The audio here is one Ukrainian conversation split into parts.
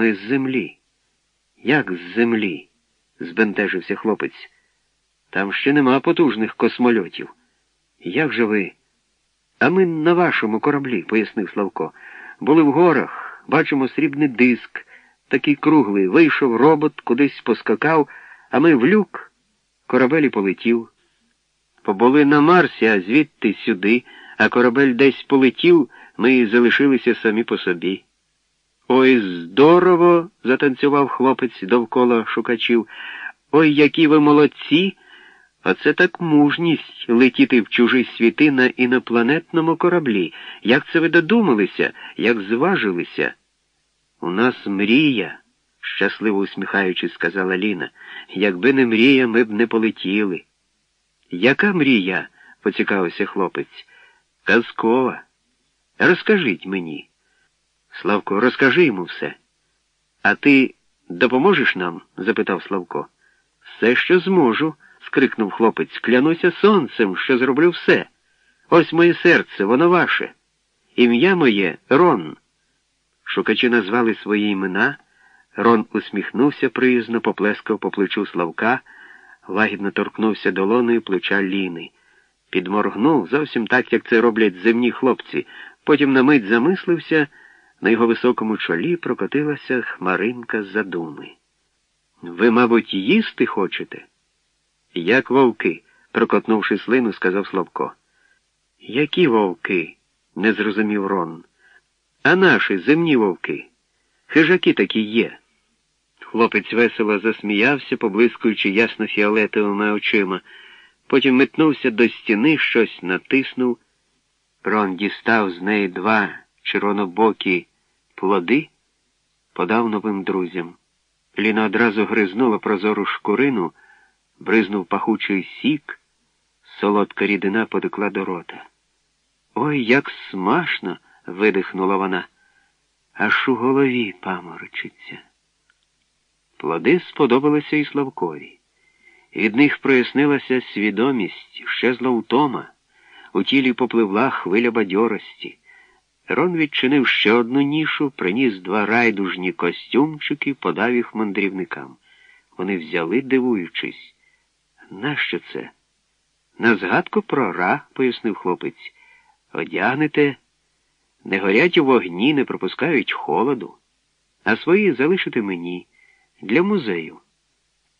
Ми з землі. Як з землі? збентежився хлопець. Там ще нема потужних космольотів. Як же ви? А ми на вашому кораблі, пояснив Славко. Були в горах, бачимо срібний диск, такий круглий. Вийшов робот, кудись поскакав, а ми в люк. Корабель і полетів. Побули на Марсі, а звідти сюди, а корабель десь полетів, ми залишилися самі по собі. Ой, здорово, затанцював хлопець довкола шукачів. Ой, які ви молодці! Оце так мужність летіти в чужі світи на інопланетному кораблі. Як це ви додумалися, як зважилися? У нас мрія, щасливо усміхаючись, сказала Ліна. Якби не мрія, ми б не полетіли. Яка мрія? поцікавився хлопець. Казкова. Розкажіть мені. Славко, розкажи йому все. А ти допоможеш нам? запитав Славко. Все, що зможу, скрикнув хлопець. Клянуся сонцем, що зроблю все. Ось моє серце, воно ваше. Ім'я моє Рон. Шукачі назвали свої імена. Рон усміхнувся приязно, поплескав по плечу Славка, лагідно торкнувся долоною плеча Ліни. Підморгнув зовсім так, як це роблять земні хлопці. Потім на мить замислився. На його високому чолі прокотилася хмаринка задуми. Ви, мабуть, їсти хочете? Як вовки, прокотнувши слину, сказав Славко. Які вовки? не зрозумів Рон. А наші земні вовки. Хижаки такі є. Хлопець весело засміявся, поблискуючи ясно фіолетовими очима. Потім метнувся до стіни, щось натиснув. Рон дістав з неї два червонобокі плоди, подав новим друзям. Ліна одразу гризнула прозору шкурину, бризнув пахучий сік, солодка рідина потекла до рота. Ой, як смашно! видихнула вона, аж у голові паморочиться. Плоди сподобалися і Славкові. Від них прояснилася свідомість, щезла утома, у тілі попливла хвиля бадьорості. Рон відчинив ще одну нішу, приніс два райдужні костюмчики, подав їх мандрівникам. Вони взяли, дивуючись. Нащо це? На згадку про ра, пояснив хлопець. Одягнете, не горять у вогні, не пропускають холоду, а свої залишите мені для музею.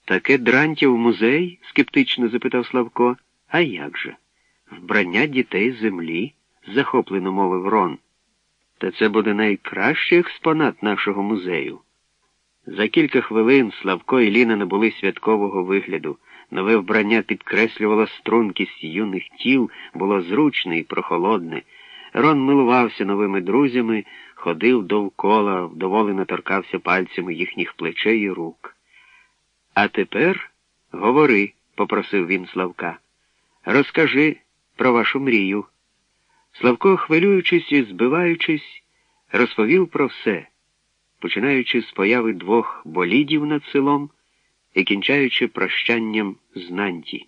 Таке дрантя в музей? скептично запитав Славко. А як же? Вбрання дітей з землі, захоплено мовив Рон. Та це буде найкращий експонат нашого музею. За кілька хвилин Славко і Ліна набули святкового вигляду. Нове вбрання підкреслювало стрункість юних тіл, було зручне і прохолодне. Рон милувався новими друзями, ходив довкола, вдоволено торкався пальцями їхніх плечей і рук. А тепер говори, попросив він Славка. Розкажи про вашу мрію. Славко, хвилюючись і збиваючись, розповів про все, починаючи з появи двох болідів над селом і кінчаючи прощанням з Нанті.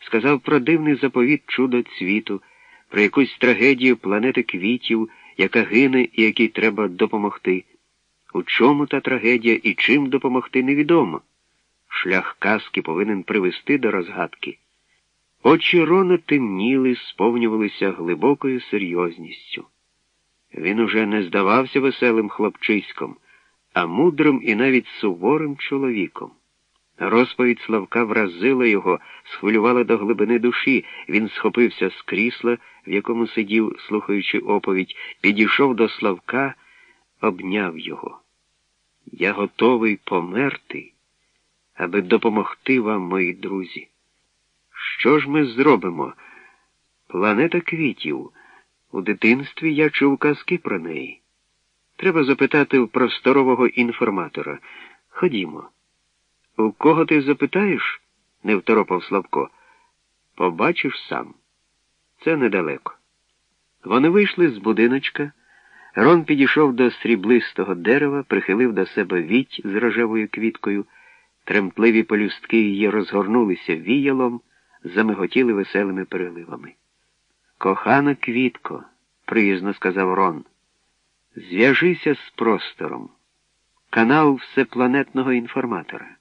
Сказав про дивний заповіт чудо цвіту, про якусь трагедію планети квітів, яка гине і якій треба допомогти. У чому та трагедія і чим допомогти, невідомо. Шлях казки повинен привести до розгадки. Очі Рона темніли, сповнювалися глибокою серйозністю. Він уже не здавався веселим хлопчиськом, а мудрим і навіть суворим чоловіком. Розповідь Славка вразила його, схвилювала до глибини душі. Він схопився з крісла, в якому сидів, слухаючи оповідь, підійшов до Славка, обняв його. Я готовий померти, аби допомогти вам, мої друзі. Що ж ми зробимо? Планета квітів. У дитинстві я чув казки про неї. Треба запитати у просторового інформатора. Ходімо. У кого ти запитаєш? не второпав Славко. Побачиш сам. Це недалеко. Вони вийшли з будиночка. Рон підійшов до сріблистого дерева, прихилив до себе віть з рожевою квіткою. Тремтливі полюстки її розгорнулися віялом, замиготіли веселими переливами. Кохана квітко, приязно сказав Рон, зв'яжися з простором. канал всепланетного інформатора.